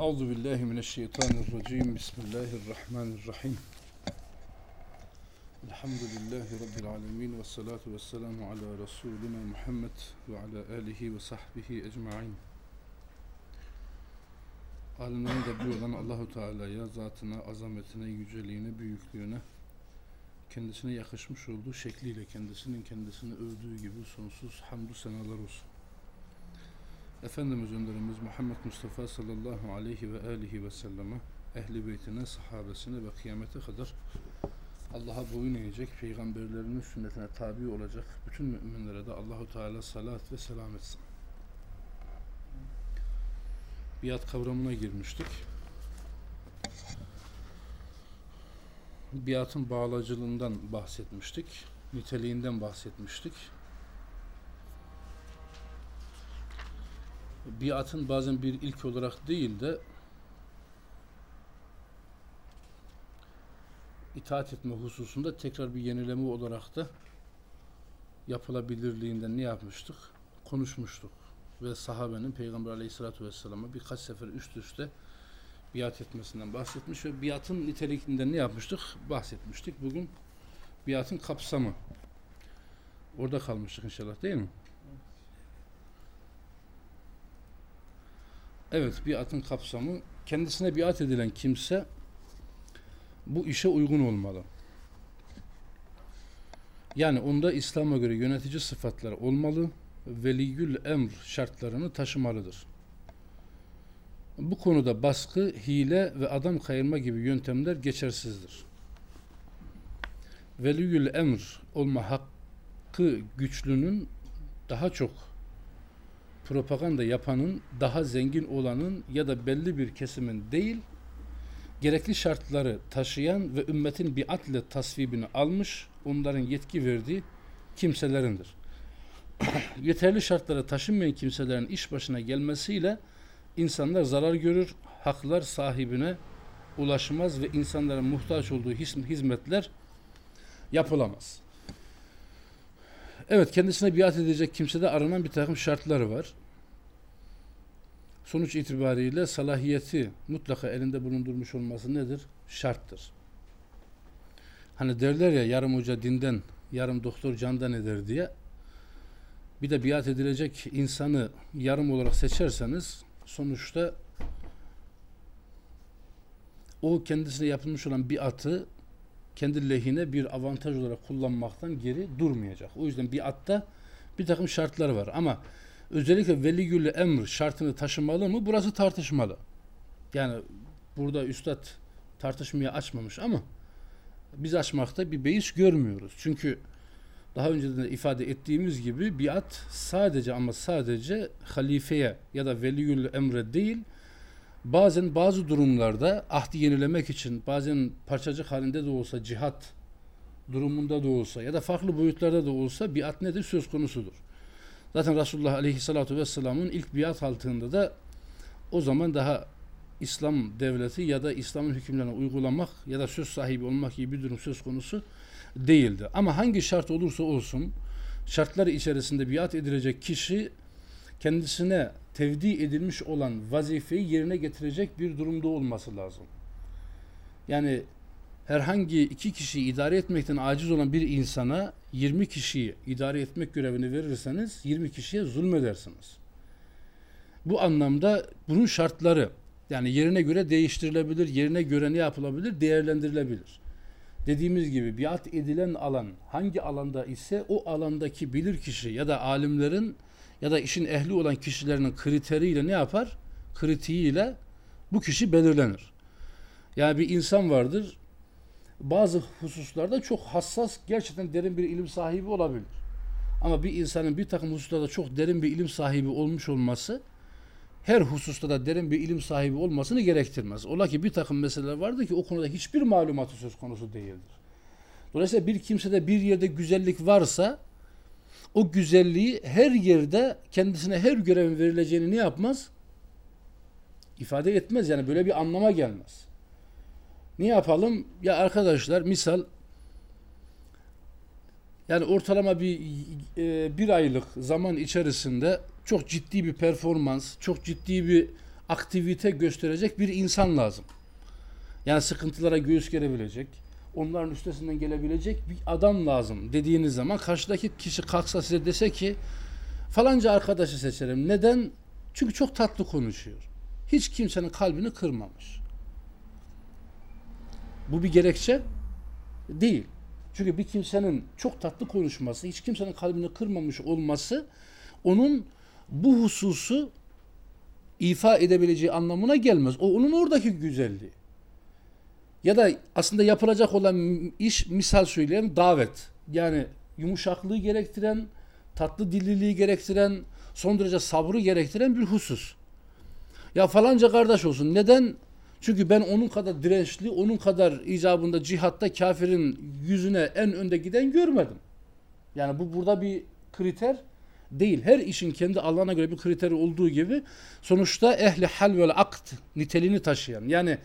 Euzu billahi mineşşeytanirracim. Bismillahirrahmanirrahim. Elhamdülillahi rabbil alamin ve salatu vesselamu ala resulina Muhammed ve ala alihi ve sahbihi ecmaîn. Alemlerin Rabbi olan Allahu Teala'ya, zatına, azametine, yüceliğine, büyüklüğüne, kendisine yakışmış olduğu şekliyle kendisinin kendisini övdüğü gibi sonsuz hamdü senalar olsun. Efendimiz önderimiz Muhammed Mustafa sallallahu aleyhi ve alihi ve selleme ehli beytine, sahabesine ve kıyamete kadar Allah'a boyun eğecek, peygamberlerinin sünnetine tabi olacak bütün müminlere de Allahu Teala salat ve selam etsin. Biat kavramına girmiştik. Biatın bağlacılığından bahsetmiştik. Niteliğinden bahsetmiştik. Biatın bazen bir ilk olarak değil de itaat etme hususunda tekrar bir yenileme olarak da yapılabilirliğinden ne yapmıştık? Konuşmuştuk. Ve sahabenin Peygamber aleyhissalatü vesselam'a birkaç sefer üst üste biat etmesinden bahsetmiş ve biatın niteliğinden ne yapmıştık? Bahsetmiştik. Bugün biatın kapsamı. Orada kalmıştık inşallah değil mi? Evet, biatın kapsamı kendisine biat edilen kimse bu işe uygun olmalı. Yani onda İslam'a göre yönetici sıfatlar olmalı, veliyül emr şartlarını taşımalıdır. Bu konuda baskı, hile ve adam kayırma gibi yöntemler geçersizdir. Veliyül emr olma hakkı güçlünün daha çok propaganda yapanın daha zengin olanın ya da belli bir kesimin değil, gerekli şartları taşıyan ve ümmetin biatle tasvibini almış, onların yetki verdiği kimselerindir. Yeterli şartları taşınmayan kimselerin iş başına gelmesiyle insanlar zarar görür, haklar sahibine ulaşmaz ve insanların muhtaç olduğu hizmetler yapılamaz. Evet kendisine biat edecek kimsede aranan bir takım şartları var sonuç itibariyle salahiyeti mutlaka elinde bulundurmuş olması nedir? Şarttır. Hani derler ya yarım hoca dinden, yarım doktor candan eder diye. Bir de biat edilecek insanı yarım olarak seçerseniz sonuçta o kendisine yapılmış olan biatı kendi lehine bir avantaj olarak kullanmaktan geri durmayacak. O yüzden biatta bir takım şartlar var ama özellikle veligül emr şartını taşımalı mı? Burası tartışmalı. Yani burada üstad tartışmaya açmamış ama biz açmakta bir beis görmüyoruz. Çünkü daha önceden de ifade ettiğimiz gibi biat sadece ama sadece halifeye ya da veliyül emre değil bazen bazı durumlarda ahdi yenilemek için bazen parçacık halinde de olsa cihat durumunda da olsa ya da farklı boyutlarda da olsa biat nedir söz konusudur. Zaten Resulullah Aleyhisselatü Vesselam'ın ilk biat altında da o zaman daha İslam devleti ya da İslam'ın hükümlerini uygulamak ya da söz sahibi olmak gibi bir durum söz konusu değildi. Ama hangi şart olursa olsun şartları içerisinde biat edilecek kişi kendisine tevdi edilmiş olan vazifeyi yerine getirecek bir durumda olması lazım. Yani herhangi iki kişiyi idare etmekten aciz olan bir insana 20 kişiyi idare etmek görevini verirseniz 20 kişiye zulmedersiniz. Bu anlamda bunun şartları yani yerine göre değiştirilebilir, yerine göre ne yapılabilir? Değerlendirilebilir. Dediğimiz gibi biat edilen alan hangi alanda ise o alandaki bilir kişi ya da alimlerin ya da işin ehli olan kişilerin kriteriyle ne yapar? Kritiğiyle bu kişi belirlenir. Yani bir insan vardır bazı hususlarda çok hassas, gerçekten derin bir ilim sahibi olabilir. Ama bir insanın bir takım hususlarda çok derin bir ilim sahibi olmuş olması her hususta da derin bir ilim sahibi olmasını gerektirmez. Ola ki bir takım meseleler vardır ki o konuda hiçbir malumatı söz konusu değildir. Dolayısıyla bir kimsede bir yerde güzellik varsa o güzelliği her yerde kendisine her görevin verileceğini ne yapmaz? İfade etmez yani böyle bir anlama gelmez. Ne yapalım? Ya arkadaşlar misal yani ortalama bir e, bir aylık zaman içerisinde çok ciddi bir performans, çok ciddi bir aktivite gösterecek bir insan lazım. Yani sıkıntılara göğüs gerebilecek, onların üstesinden gelebilecek bir adam lazım dediğiniz zaman karşıdaki kişi kalksa size dese ki falanca arkadaşı seçerim. Neden? Çünkü çok tatlı konuşuyor. Hiç kimsenin kalbini kırmamış. Bu bir gerekçe değil. Çünkü bir kimsenin çok tatlı konuşması, hiç kimsenin kalbini kırmamış olması onun bu hususu ifa edebileceği anlamına gelmez. O onun oradaki güzelliği. Ya da aslında yapılacak olan iş misal söyleyeyim davet. Yani yumuşaklığı gerektiren, tatlı dilliliği gerektiren, son derece sabrı gerektiren bir husus. Ya falanca kardeş olsun. Neden? Çünkü ben onun kadar dirençli, onun kadar icabında cihatta kafirin yüzüne en önde giden görmedim. Yani bu burada bir kriter değil. Her işin kendi Allah'ına göre bir kriteri olduğu gibi sonuçta ehli hal ve akt niteliğini taşıyan yani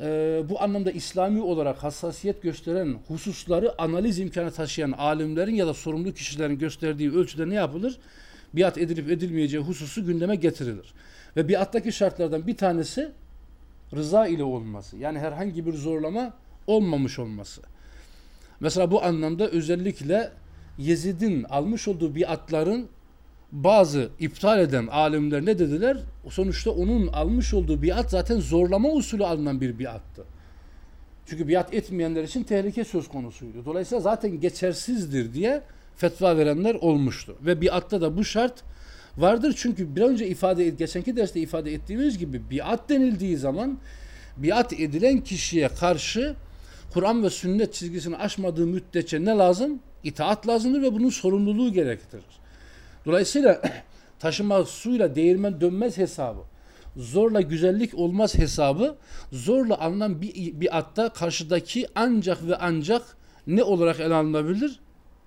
e, bu anlamda İslami olarak hassasiyet gösteren hususları analiz imkanı taşıyan alimlerin ya da sorumlu kişilerin gösterdiği ölçüde ne yapılır? Biat edilip edilmeyeceği hususu gündeme getirilir. Ve biattaki şartlardan bir tanesi rıza ile olması. Yani herhangi bir zorlama olmamış olması. Mesela bu anlamda özellikle Yezid'in almış olduğu biatların bazı iptal eden alimler ne dediler? Sonuçta onun almış olduğu biat zaten zorlama usulü alınan bir biattı. Çünkü biat etmeyenler için tehlike söz konusuydu. Dolayısıyla zaten geçersizdir diye fetva verenler olmuştu. Ve biatta da bu şart vardır. Çünkü bir önce ifade geçenki derste ifade ettiğimiz gibi biat denildiği zaman biat edilen kişiye karşı Kur'an ve sünnet çizgisini aşmadığı müddetçe ne lazım? İtaat lazımdır ve bunun sorumluluğu gerektirir. Dolayısıyla taşıma suyla değirmen dönmez hesabı, zorla güzellik olmaz hesabı, zorla alınan bir, bir atta karşıdaki ancak ve ancak ne olarak ele alınabilir?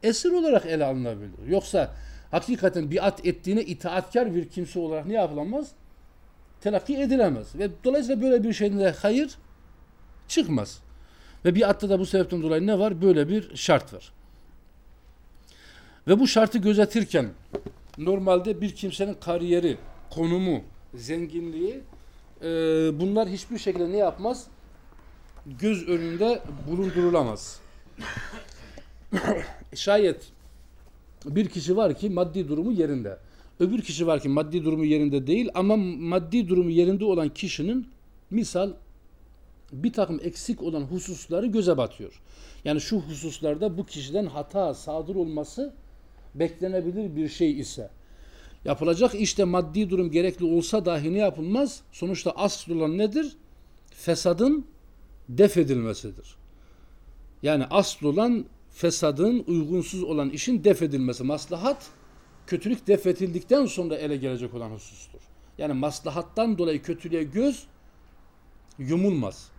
Esir olarak ele alınabilir. Yoksa hakikaten biat ettiğine itaatkar bir kimse olarak ne yapılamaz? Telakki edilemez. Ve dolayısıyla böyle bir şeyin de hayır çıkmaz. Ve biatta da bu sebepten dolayı ne var? Böyle bir şart var. Ve bu şartı gözetirken normalde bir kimsenin kariyeri, konumu, zenginliği e, bunlar hiçbir şekilde ne yapmaz? Göz önünde bulundurulamaz. Şayet bir kişi var ki maddi durumu yerinde. Öbür kişi var ki maddi durumu yerinde değil ama maddi durumu yerinde olan kişinin misal bir takım eksik olan hususları göze batıyor. Yani şu hususlarda bu kişiden hata sadır olması beklenebilir bir şey ise yapılacak işte maddi durum gerekli olsa dahi ne yapılmaz? Sonuçta asıl olan nedir? Fesadın def edilmesidir. Yani asıl olan fesadın, uygunsuz olan işin def edilmesi. Maslahat, kötülük def edildikten sonra ele gelecek olan husustur. Yani maslahattan dolayı kötülüğe göz yumulmaz.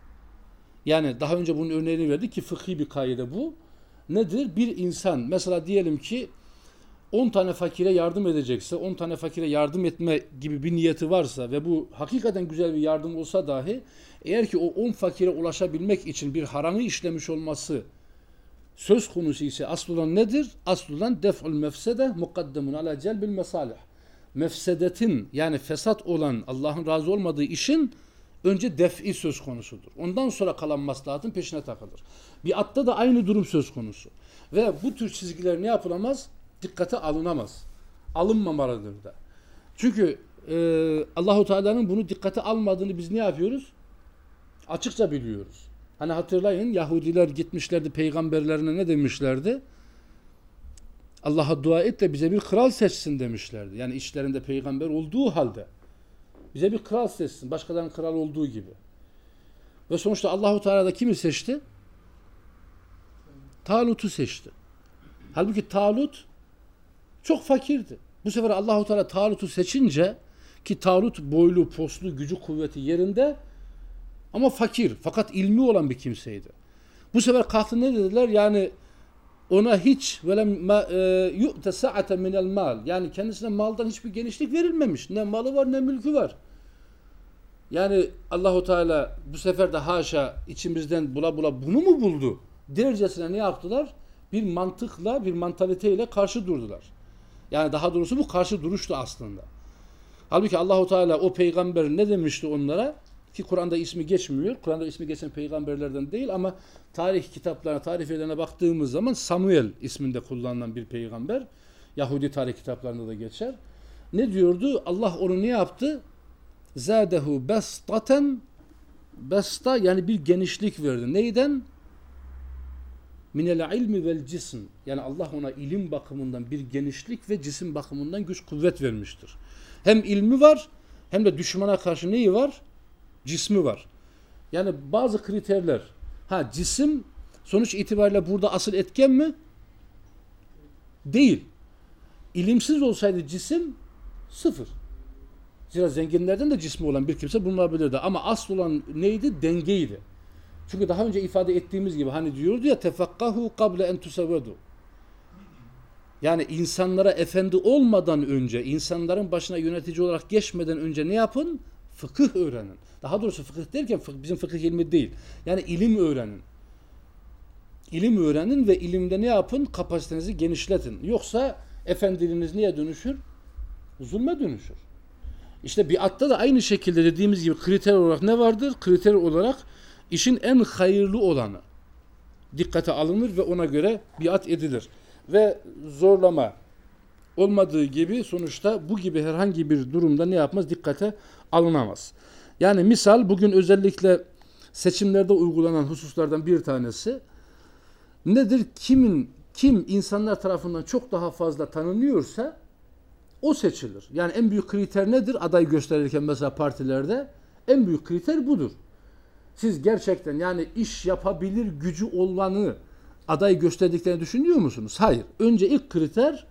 Yani daha önce bunun örneğini verdik ki fıkhi bir kaide bu. Nedir? Bir insan mesela diyelim ki 10 tane fakire yardım edecekse, 10 tane fakire yardım etme gibi bir niyeti varsa ve bu hakikaten güzel bir yardım olsa dahi eğer ki o 10 fakire ulaşabilmek için bir haramı işlemiş olması söz konusu ise asıl nedir? Asıl olan def'ul mefsede mukaddemun ala celbil mesalih. Mefsedetin yani fesat olan Allah'ın razı olmadığı işin önce def'i söz konusudur. Ondan sonra kalan maslahatın peşine takılır. Bir atta da aynı durum söz konusu. Ve bu tür çizgiler ne yapılamaz? dikkate alınamaz. Alınmamalıdır da. Çünkü e, Allahu Teala'nın bunu dikkate almadığını biz ne yapıyoruz? Açıkça biliyoruz. Hani hatırlayın Yahudiler gitmişlerdi peygamberlerine ne demişlerdi? Allah'a dua et de bize bir kral seçsin demişlerdi. Yani içlerinde peygamber olduğu halde. Bize bir kral seçsin. Başkalarının kral olduğu gibi. Ve sonuçta Allahu Teala da kimi seçti? Talut'u seçti. Halbuki Talut çok fakirdi. Bu sefer Allahu Teala Talut'u seçince ki Talut boylu, poslu, gücü, kuvveti yerinde ama fakir fakat ilmi olan bir kimseydi. Bu sefer kalktı ne dediler? Yani ona hiç velem e, yu'te sa'ate minel mal. Yani kendisine maldan hiçbir genişlik verilmemiş. Ne malı var ne mülkü var. Yani Allahu Teala bu sefer de haşa içimizden bula bula bunu mu buldu? Dercesine ne yaptılar? Bir mantıkla, bir mantaliteyle karşı durdular. Yani daha doğrusu bu karşı duruştu aslında. Halbuki Allahu Teala o peygamber ne demişti onlara? Ki Kur'an'da ismi geçmiyor. Kur'an'da ismi geçen peygamberlerden değil ama tarih kitaplarına, tarifelerine baktığımız zaman Samuel isminde kullanılan bir peygamber. Yahudi tarih kitaplarında da geçer. Ne diyordu? Allah onu ne yaptı? Zadehu bestaten besta yani bir genişlik verdi. Neyden? Minel ilmi vel cism. Yani Allah ona ilim bakımından bir genişlik ve cisim bakımından güç kuvvet vermiştir. Hem ilmi var hem de düşmana karşı neyi var? Cismi var. Yani bazı kriterler. Ha cisim sonuç itibariyle burada asıl etken mi? Değil. İlimsiz olsaydı cisim sıfır. Zira zenginlerden de cismi olan bir kimse bulunabilirdi. Ama asıl olan neydi? Dengeydi. Çünkü daha önce ifade ettiğimiz gibi hani diyordu ya tefakkahu kable en tusavvedu. Yani insanlara efendi olmadan önce, insanların başına yönetici olarak geçmeden önce ne yapın? Fıkıh öğrenin. Daha doğrusu fıkıh derken bizim fıkıh ilmi değil. Yani ilim öğrenin. İlim öğrenin ve ilimde ne yapın? Kapasitenizi genişletin. Yoksa efendiliğiniz niye dönüşür? Zulme dönüşür. İşte biatta da aynı şekilde dediğimiz gibi kriter olarak ne vardır? Kriter olarak işin en hayırlı olanı dikkate alınır ve ona göre biat edilir. Ve zorlama olmadığı gibi sonuçta bu gibi herhangi bir durumda ne yapmaz? Dikkate alınamaz. Yani misal bugün özellikle seçimlerde uygulanan hususlardan bir tanesi nedir? Kimin kim insanlar tarafından çok daha fazla tanınıyorsa o seçilir. Yani en büyük kriter nedir? Aday gösterirken mesela partilerde en büyük kriter budur. Siz gerçekten yani iş yapabilir gücü olanı aday gösterdiklerini düşünüyor musunuz? Hayır. Önce ilk kriter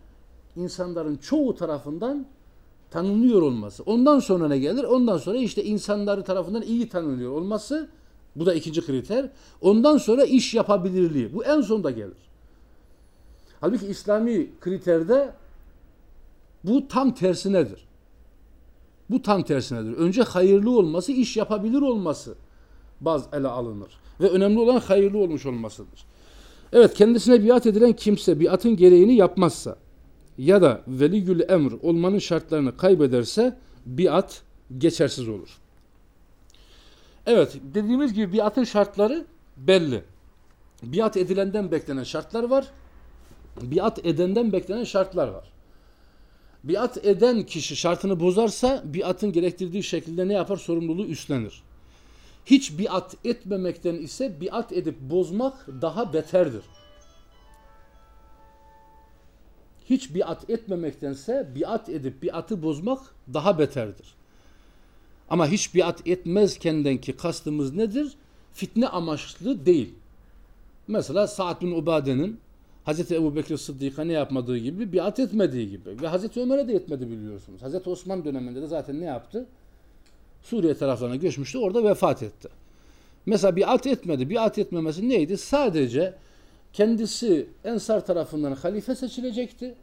insanların çoğu tarafından tanınıyor olması. Ondan sonra ne gelir? Ondan sonra işte insanları tarafından iyi tanınıyor olması. Bu da ikinci kriter. Ondan sonra iş yapabilirliği. Bu en sonda gelir. Halbuki İslami kriterde bu tam tersinedir. Bu tam tersinedir. Önce hayırlı olması, iş yapabilir olması baz ele alınır. Ve önemli olan hayırlı olmuş olmasıdır. Evet kendisine biat edilen kimse biatın gereğini yapmazsa ya da veligül emr olmanın şartlarını kaybederse biat geçersiz olur. Evet dediğimiz gibi biatın şartları belli. Biat edilenden beklenen şartlar var. Biat edenden beklenen şartlar var. Biat eden kişi şartını bozarsa biatın gerektirdiği şekilde ne yapar? Sorumluluğu üstlenir. Hiç biat etmemekten ise biat edip bozmak daha beterdir. Hiç biat etmemektense biat edip biatı bozmak daha beterdir. Ama hiç biat etmezkenden ki kastımız nedir? Fitne amaçlı değil. Mesela Sa'd bin Ubade'nin Hazreti Ebu Bekir Sıddık'a ne yapmadığı gibi biat etmediği gibi ve Hazreti Ömer'e de etmedi biliyorsunuz. Hazreti Osman döneminde de zaten ne yaptı? Suriye taraflarına göçmüştü. Orada vefat etti. Mesela biat etmedi. Biat etmemesi neydi? Sadece kendisi Ensar tarafından halife seçilecekti.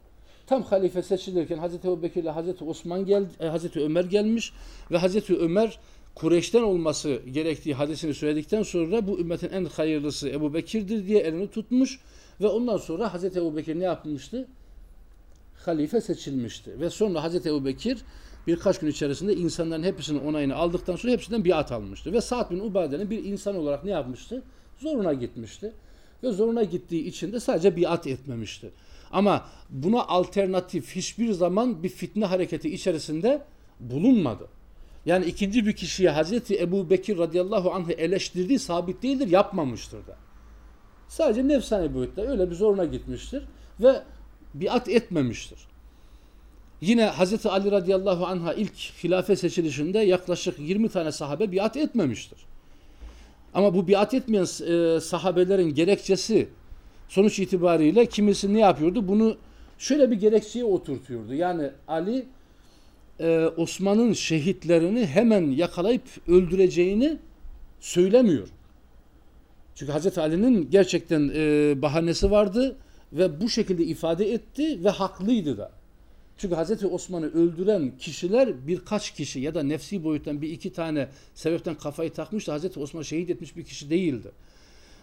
Tam halife seçilirken Hazreti Ebu Bekir ile Hazreti Osman geldi, e, Hazreti Ömer gelmiş ve Hazreti Ömer Kureyş'ten olması gerektiği hadisini söyledikten sonra bu ümmetin en hayırlısı Ebu Bekir'dir diye elini tutmuş ve ondan sonra Hazreti Ebu Bekir ne yapmıştı? Halife seçilmişti. Ve sonra Hazreti Ebu Bekir birkaç gün içerisinde insanların hepsinin onayını aldıktan sonra hepsinden biat almıştı. Ve Sa'd bin Ubade'nin bir insan olarak ne yapmıştı? Zoruna gitmişti. Ve zoruna gittiği için de sadece biat etmemişti. Ama buna alternatif hiçbir zaman bir fitne hareketi içerisinde bulunmadı. Yani ikinci bir kişiye Hazreti Ebu Bekir radıyallahu anh'ı eleştirdiği sabit değildir, yapmamıştır da. Sadece nefsani boyutta öyle bir zoruna gitmiştir ve biat etmemiştir. Yine Hazreti Ali radıyallahu anh'a ilk hilafe seçilişinde yaklaşık 20 tane sahabe biat etmemiştir. Ama bu biat etmeyen e, sahabelerin gerekçesi sonuç itibariyle kimisi ne yapıyordu? Bunu şöyle bir gerekçeye oturtuyordu. Yani Ali e, Osman'ın şehitlerini hemen yakalayıp öldüreceğini söylemiyor. Çünkü Hazreti Ali'nin gerçekten e, bahanesi vardı ve bu şekilde ifade etti ve haklıydı da. Çünkü Hazreti Osman'ı öldüren kişiler birkaç kişi ya da nefsi boyuttan bir iki tane sebepten kafayı takmış da Hazreti Osman şehit etmiş bir kişi değildi.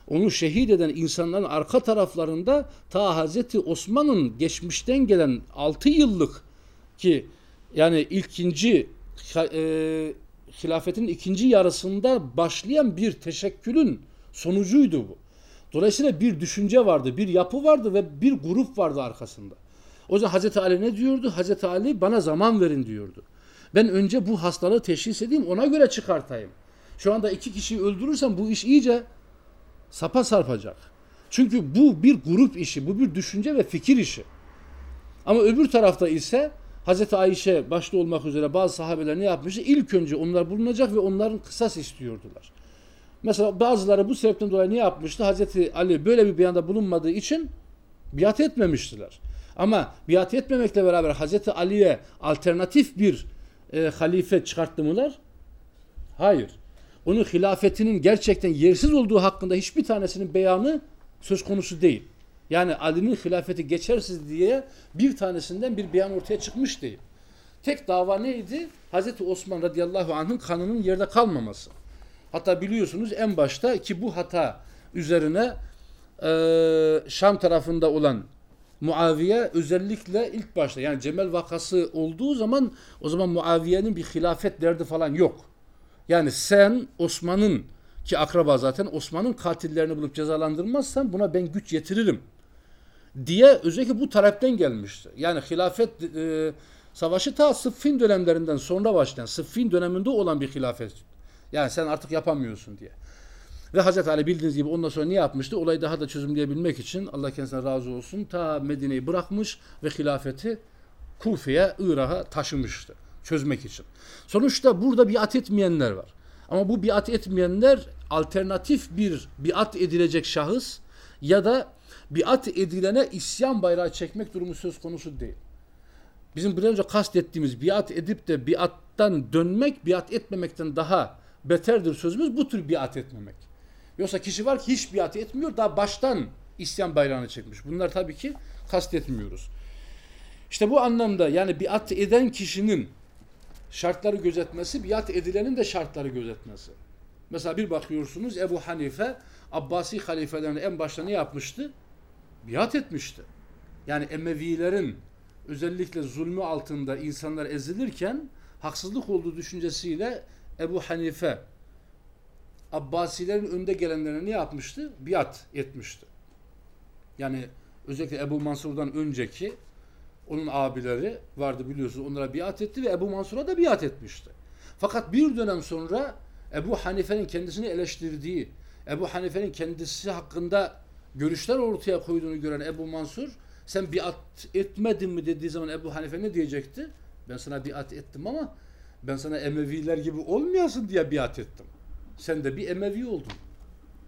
Onu şehit eden insanların arka taraflarında ta Hazreti Osman'ın geçmişten gelen 6 yıllık ki yani ilkinci e, hilafetin ikinci yarısında başlayan bir teşekkülün sonucuydu bu. Dolayısıyla bir düşünce vardı, bir yapı vardı ve bir grup vardı arkasında. O zaman Hazreti Ali ne diyordu? Hazreti Ali bana zaman verin diyordu. Ben önce bu hastalığı teşhis edeyim ona göre çıkartayım. Şu anda iki kişiyi öldürürsem bu iş iyice sapa sarpacak. Çünkü bu bir grup işi, bu bir düşünce ve fikir işi. Ama öbür tarafta ise Hazreti Ayşe başta olmak üzere bazı sahabeler ne yapmıştı? İlk önce onlar bulunacak ve onların kısas istiyordular. Mesela bazıları bu sebepten dolayı ne yapmıştı? Hazreti Ali böyle bir beyanda bulunmadığı için biat etmemiştiler. Ama biat etmemekle beraber Hazreti Ali'ye alternatif bir e, halife çıkarttı mılar? Hayır. Onun hilafetinin gerçekten yersiz olduğu hakkında hiçbir tanesinin beyanı söz konusu değil. Yani Ali'nin hilafeti geçersiz diye bir tanesinden bir beyan ortaya çıkmış değil. Tek dava neydi? Hazreti Osman radıyallahu anh'ın kanının yerde kalmaması. Hatta biliyorsunuz en başta ki bu hata üzerine e, Şam tarafında olan Muaviye özellikle ilk başta yani Cemel vakası olduğu zaman o zaman Muaviye'nin bir hilafet derdi falan yok. Yani sen Osman'ın ki akraba zaten Osman'ın katillerini bulup cezalandırmazsan buna ben güç yetiririm diye özellikle bu talepten gelmişti. Yani hilafet e, savaşı ta Sıffin dönemlerinden sonra başlayan, Sıffin döneminde olan bir hilafet. Yani sen artık yapamıyorsun diye. Ve Hazreti Ali bildiğiniz gibi ondan sonra ne yapmıştı? Olayı daha da çözümleyebilmek için Allah kendisine razı olsun ta Medine'yi bırakmış ve hilafeti Kufe'ye, Irak'a taşımıştı. Çözmek için. Sonuçta burada biat etmeyenler var. Ama bu biat etmeyenler alternatif bir biat edilecek şahıs ya da biat edilene isyan bayrağı çekmek durumu söz konusu değil. Bizim bir önce kastettiğimiz biat edip de biattan dönmek, biat etmemekten daha beterdir sözümüz bu tür biat etmemek. Yoksa kişi var ki hiç biat etmiyor, daha baştan isyan bayrağını çekmiş. Bunlar tabii ki kastetmiyoruz. İşte bu anlamda yani biat eden kişinin şartları gözetmesi, biat edilenin de şartları gözetmesi. Mesela bir bakıyorsunuz Ebu Hanife Abbasi halifelerin en başta ne yapmıştı? Biat etmişti. Yani Emevilerin özellikle zulmü altında insanlar ezilirken haksızlık olduğu düşüncesiyle Ebu Hanife Abbasilerin önde gelenlerine ne yapmıştı? Biat etmişti. Yani özellikle Ebu Mansur'dan önceki onun abileri vardı biliyorsunuz onlara biat etti ve Ebu Mansur'a da biat etmişti. Fakat bir dönem sonra Ebu Hanife'nin kendisini eleştirdiği, Ebu Hanife'nin kendisi hakkında görüşler ortaya koyduğunu gören Ebu Mansur sen biat etmedin mi dediği zaman Ebu Hanife ne diyecekti? Ben sana biat ettim ama ben sana Emeviler gibi olmayasın diye biat ettim. Sen de bir Emevi oldun.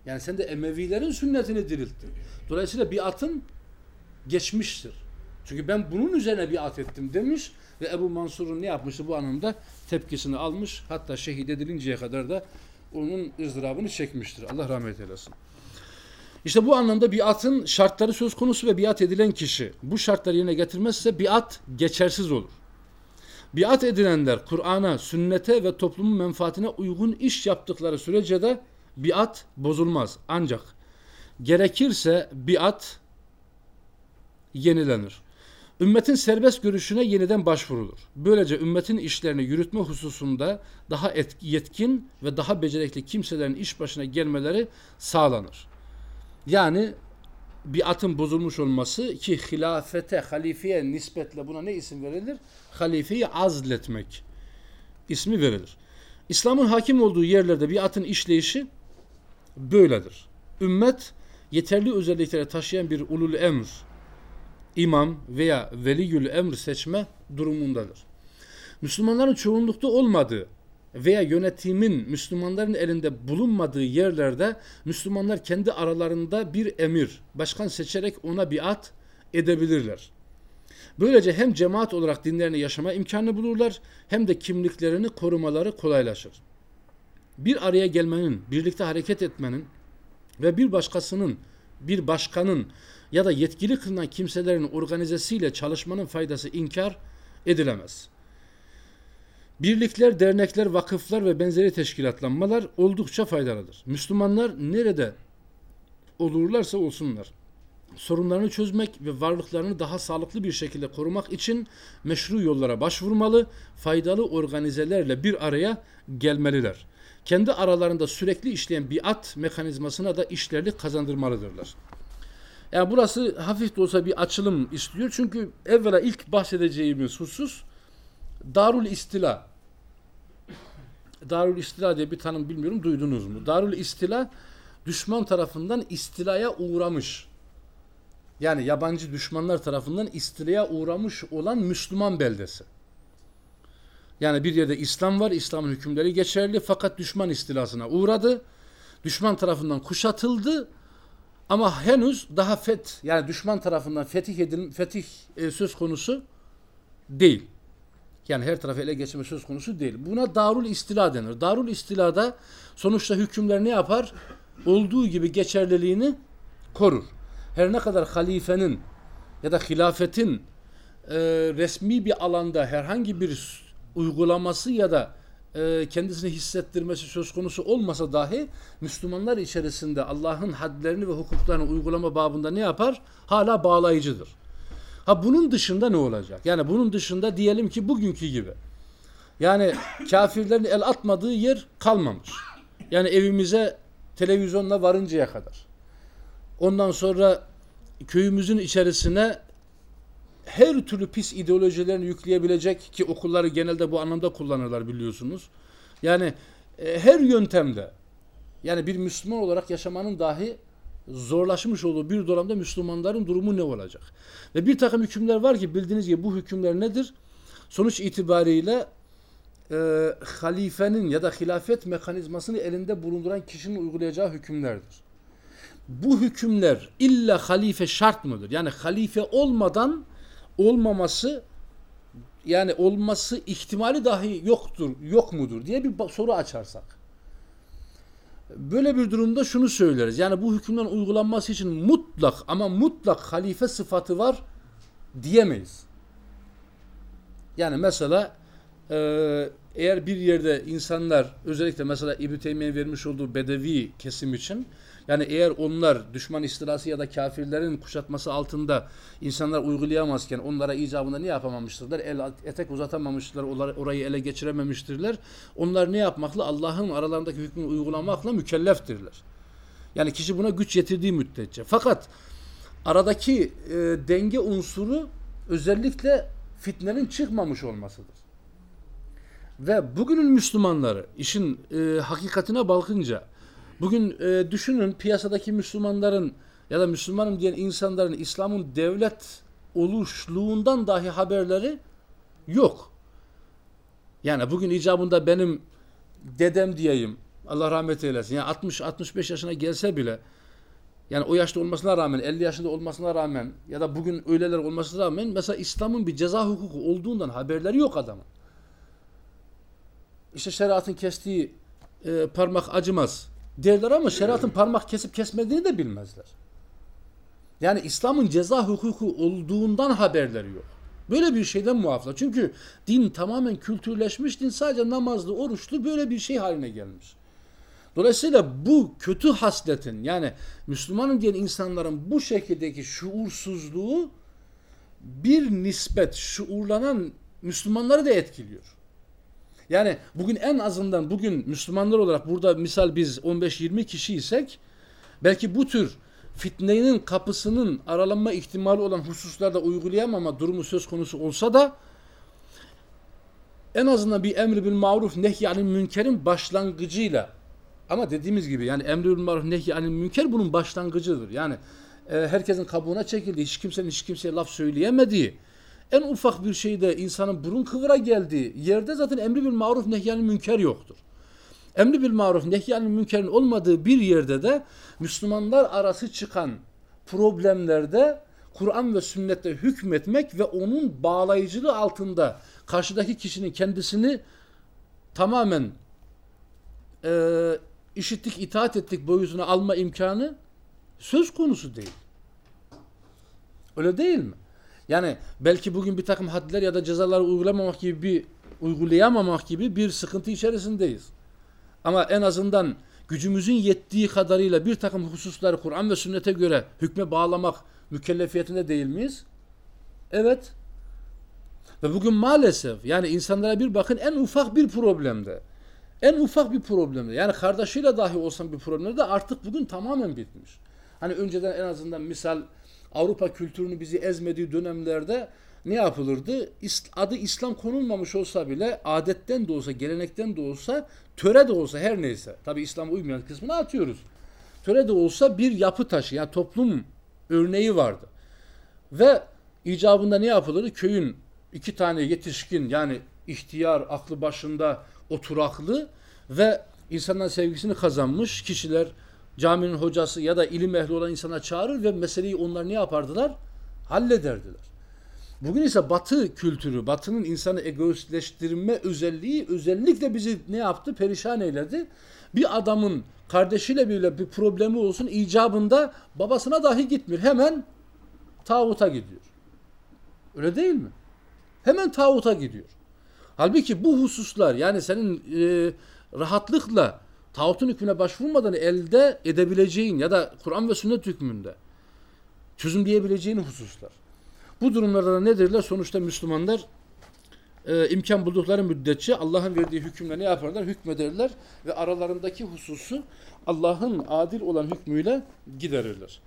Yani sen de Emevilerin sünnetini dirilttin. Dolayısıyla biatın geçmiştir. Çünkü ben bunun üzerine biat ettim demiş ve Ebu Mansur'un ne yapmıştı bu anlamda tepkisini almış. Hatta şehit edilinceye kadar da onun ızdırabını çekmiştir. Allah rahmet eylesin. İşte bu anlamda biatın şartları söz konusu ve biat edilen kişi bu şartları yerine getirmezse biat geçersiz olur. Biat edilenler Kur'an'a, sünnete ve toplumun menfaatine uygun iş yaptıkları sürece de biat bozulmaz. Ancak gerekirse biat yenilenir. Ümmetin serbest görüşüne yeniden başvurulur. Böylece ümmetin işlerini yürütme hususunda daha yetkin ve daha becerikli kimselerin iş başına gelmeleri sağlanır. Yani bir atın bozulmuş olması ki hilafete, halifeye nispetle buna ne isim verilir? Halifeyi azletmek ismi verilir. İslam'ın hakim olduğu yerlerde bir atın işleyişi böyledir. Ümmet yeterli özelliklere taşıyan bir ulul emr, imam veya veliyül emr seçme durumundadır. Müslümanların çoğunlukta olmadığı veya yönetimin Müslümanların elinde bulunmadığı yerlerde Müslümanlar kendi aralarında bir emir, başkan seçerek ona biat edebilirler. Böylece hem cemaat olarak dinlerini yaşama imkanı bulurlar hem de kimliklerini korumaları kolaylaşır. Bir araya gelmenin, birlikte hareket etmenin ve bir başkasının, bir başkanın ya da yetkili kılınan kimselerin organizesiyle çalışmanın faydası inkar edilemez. Birlikler, dernekler, vakıflar ve benzeri teşkilatlanmalar oldukça faydalıdır. Müslümanlar nerede olurlarsa olsunlar. sorunlarını çözmek ve varlıklarını daha sağlıklı bir şekilde korumak için meşru yollara başvurmalı, faydalı organizelerle bir araya gelmeliler. Kendi aralarında sürekli işleyen biat mekanizmasına da işlerini kazandırmalıdırlar. Yani burası hafif de olsa bir açılım istiyor. Çünkü evvela ilk bahsedeceğimiz husus Darul İstila. Darul İstila diye bir tanım bilmiyorum duydunuz mu? Darul İstila düşman tarafından istilaya uğramış. Yani yabancı düşmanlar tarafından istilaya uğramış olan Müslüman beldesi. Yani bir yerde İslam var, İslam'ın hükümleri geçerli fakat düşman istilasına uğradı. Düşman tarafından kuşatıldı ama henüz daha fet yani düşman tarafından fetih edin fetih e, söz konusu değil. Yani her tarafı ele geçirme söz konusu değil. Buna darul istila denir. Darul istilada sonuçta hükümler ne yapar? Olduğu gibi geçerliliğini korur. Her ne kadar halifenin ya da hilafetin e, resmi bir alanda herhangi bir uygulaması ya da e, kendisini hissettirmesi söz konusu olmasa dahi Müslümanlar içerisinde Allah'ın hadlerini ve hukuklarını uygulama babında ne yapar? Hala bağlayıcıdır. Ha bunun dışında ne olacak? Yani bunun dışında diyelim ki bugünkü gibi. Yani kafirlerin el atmadığı yer kalmamış. Yani evimize televizyonla varıncaya kadar. Ondan sonra köyümüzün içerisine her türlü pis ideolojilerini yükleyebilecek ki okulları genelde bu anlamda kullanırlar biliyorsunuz. Yani e, her yöntemde yani bir Müslüman olarak yaşamanın dahi zorlaşmış olduğu bir dönemde Müslümanların durumu ne olacak? Ve bir takım hükümler var ki bildiğiniz gibi bu hükümler nedir? Sonuç itibariyle e, halifenin ya da hilafet mekanizmasını elinde bulunduran kişinin uygulayacağı hükümlerdir. Bu hükümler illa halife şart mıdır? Yani halife olmadan olmaması yani olması ihtimali dahi yoktur, yok mudur diye bir soru açarsak. Böyle bir durumda şunu söyleriz. Yani bu hükümlerin uygulanması için mutlak ama mutlak halife sıfatı var diyemeyiz. Yani mesela e, eğer bir yerde insanlar özellikle mesela İbn Teymiye vermiş olduğu bedevi kesim için yani eğer onlar düşman istilası ya da kafirlerin kuşatması altında insanlar uygulayamazken onlara icabında ne yapamamıştırlar? El, etek uzatamamıştırlar, orayı ele geçirememiştirler. Onlar ne yapmakla? Allah'ın aralarındaki hükmünü uygulamakla mükelleftirler. Yani kişi buna güç yetirdiği müddetçe. Fakat aradaki e, denge unsuru özellikle fitnenin çıkmamış olmasıdır. Ve bugünün Müslümanları işin e, hakikatine bakınca Bugün e, düşünün piyasadaki Müslümanların ya da Müslümanım diyen insanların İslam'ın devlet oluşluğundan dahi haberleri yok. Yani bugün icabında benim dedem diyeyim Allah rahmet eylesin. Yani 60-65 yaşına gelse bile yani o yaşta olmasına rağmen 50 yaşında olmasına rağmen ya da bugün öyleler olmasına rağmen mesela İslam'ın bir ceza hukuku olduğundan haberleri yok adamın. İşte şeriatın kestiği e, parmak acımaz derler ama şeriatın parmak kesip kesmediğini de bilmezler. Yani İslam'ın ceza hukuku olduğundan haberleri yok. Böyle bir şeyden muaflar. Çünkü din tamamen kültürleşmiş. Din sadece namazlı, oruçlu böyle bir şey haline gelmiş. Dolayısıyla bu kötü hasletin yani Müslümanın diyen insanların bu şekildeki şuursuzluğu bir nispet şuurlanan Müslümanları da etkiliyor. Yani bugün en azından bugün Müslümanlar olarak burada misal biz 15-20 kişi isek belki bu tür fitnenin kapısının aralanma ihtimali olan hususlarda uygulayamama durumu söz konusu olsa da en azından bir emri bil maruf nehyanil münkerin başlangıcıyla ama dediğimiz gibi yani emri bil maruf nehyanil münker bunun başlangıcıdır. Yani e, herkesin kabuğuna çekildiği, hiç kimsenin hiç kimseye laf söyleyemediği, en ufak bir şeyde insanın burun kıvıra geldiği yerde zaten emri bil maruf nehyanı münker yoktur. Emri bil maruf nehyanı münkerin olmadığı bir yerde de Müslümanlar arası çıkan problemlerde Kur'an ve sünnette hükmetmek ve onun bağlayıcılığı altında karşıdaki kişinin kendisini tamamen e, işittik, itaat ettik boyutuna alma imkanı söz konusu değil. Öyle değil mi? Yani belki bugün bir takım hadler ya da cezaları uygulamamak gibi bir uygulayamamak gibi bir sıkıntı içerisindeyiz. Ama en azından gücümüzün yettiği kadarıyla bir takım hususları Kur'an ve sünnete göre hükme bağlamak mükellefiyetinde değil miyiz? Evet. Ve bugün maalesef yani insanlara bir bakın en ufak bir problemde en ufak bir problemde yani kardeşiyle dahi olsan bir problemde artık bugün tamamen bitmiş. Hani önceden en azından misal Avrupa kültürünü bizi ezmediği dönemlerde ne yapılırdı? Adı İslam konulmamış olsa bile adetten de olsa, gelenekten de olsa, töre de olsa her neyse. Tabi İslam'a uymayan kısmını atıyoruz. Töre de olsa bir yapı taşı yani toplum örneği vardı. Ve icabında ne yapılırdı? Köyün iki tane yetişkin yani ihtiyar, aklı başında oturaklı ve insanların sevgisini kazanmış kişiler caminin hocası ya da ilim ehli olan insana çağırır ve meseleyi onlar ne yapardılar? Hallederdiler. Bugün ise batı kültürü, batının insanı egoistleştirme özelliği özellikle bizi ne yaptı? Perişan eyledi. Bir adamın kardeşiyle bile bir problemi olsun icabında babasına dahi gitmiyor. Hemen tağuta gidiyor. Öyle değil mi? Hemen tağuta gidiyor. Halbuki bu hususlar yani senin e, rahatlıkla tağutun hükmüne başvurmadan elde edebileceğin ya da Kur'an ve sünnet hükmünde çözüm diyebileceğin hususlar. Bu durumlarda da nedirler? Sonuçta Müslümanlar e, imkan buldukları müddetçe Allah'ın verdiği hükümle ne yaparlar? Hükmederler ve aralarındaki hususu Allah'ın adil olan hükmüyle giderirler.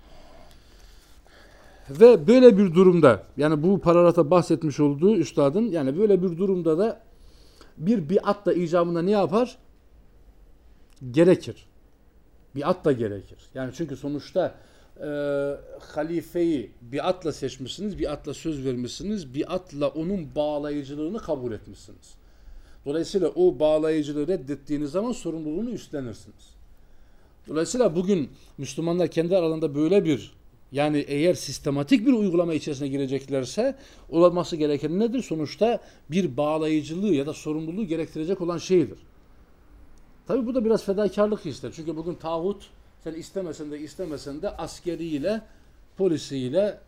Ve böyle bir durumda yani bu pararata bahsetmiş olduğu üstadın yani böyle bir durumda da bir biatla icabında ne yapar? Gerekir. Biat da gerekir. Yani çünkü sonuçta e, halifeyi biatla seçmişsiniz, biatla söz vermişsiniz, biatla onun bağlayıcılığını kabul etmişsiniz. Dolayısıyla o bağlayıcılığı reddettiğiniz zaman sorumluluğunu üstlenirsiniz. Dolayısıyla bugün Müslümanlar kendi aralarında böyle bir yani eğer sistematik bir uygulama içerisine gireceklerse olması gereken nedir? Sonuçta bir bağlayıcılığı ya da sorumluluğu gerektirecek olan şeydir. Tabi bu da biraz fedakarlık ister. Çünkü bugün tağut sen istemesen de istemesen de askeriyle, polisiyle,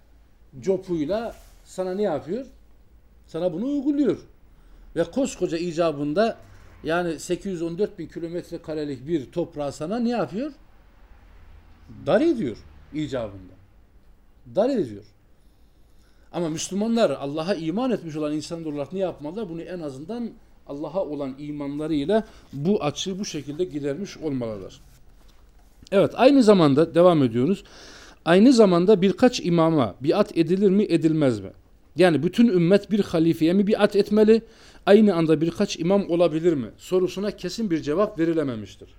copuyla sana ne yapıyor? Sana bunu uyguluyor. Ve koskoca icabında yani 814 bin kilometre karelik bir toprağı sana ne yapıyor? Dar ediyor icabında dar ediyor. Ama Müslümanlar Allah'a iman etmiş olan insanlar olarak ne yapmalılar? Bunu en azından Allah'a olan imanlarıyla bu açığı bu şekilde gidermiş olmalılar. Evet aynı zamanda devam ediyoruz. Aynı zamanda birkaç imama biat edilir mi edilmez mi? Yani bütün ümmet bir halifeye mi biat etmeli? Aynı anda birkaç imam olabilir mi? Sorusuna kesin bir cevap verilememiştir.